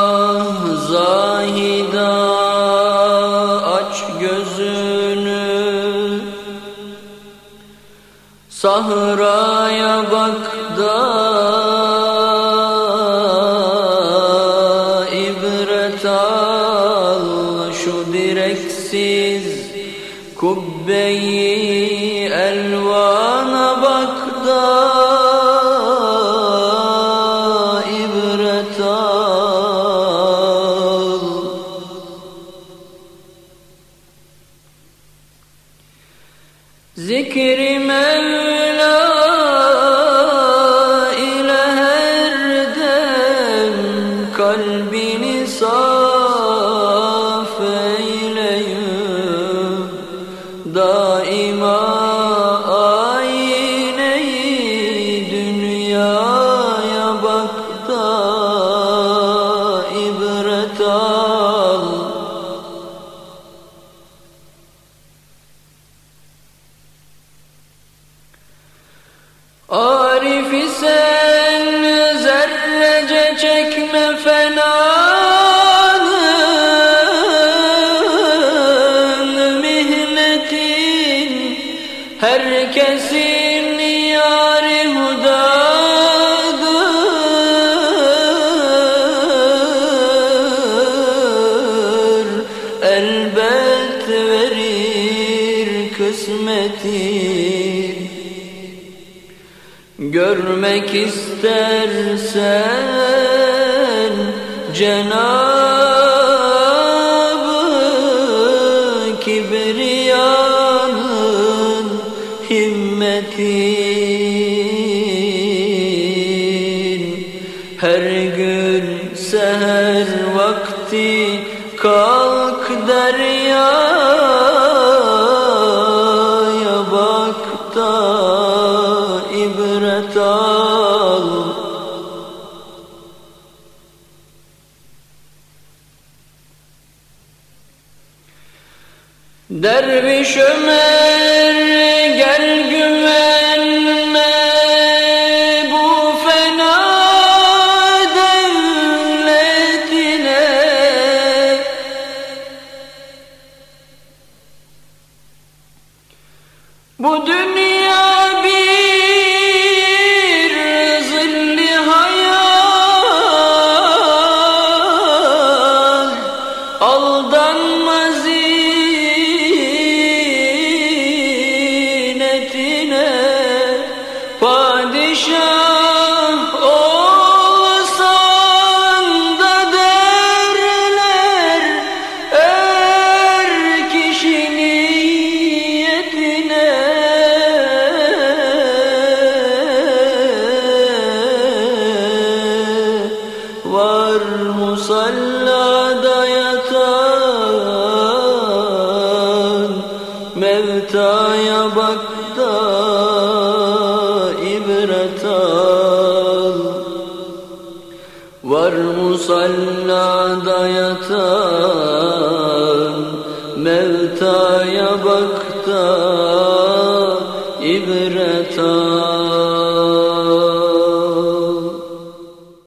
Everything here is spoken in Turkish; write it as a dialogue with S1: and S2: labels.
S1: Ah Zahida aç gözünü. Sahraya bak da ibret al şu direksiz kubbeyi elvana bak da ذكر من لا إله الردم قلبي نصاب. Arif isen zerrece çekme Herkesin yari Elbet verir kısmetin Görmek istersen Cenab-ı Kibriyanın himmetin Her gün seher vakti kalk deryaya Derviş Ömer gel güvenme bu fena devletine. Bu dünya Padişah olsan da derler Er kişi Var musallada yatan Mevtaya bak da ibret al Var musallada yatan Mevta'ya bak da ibret al.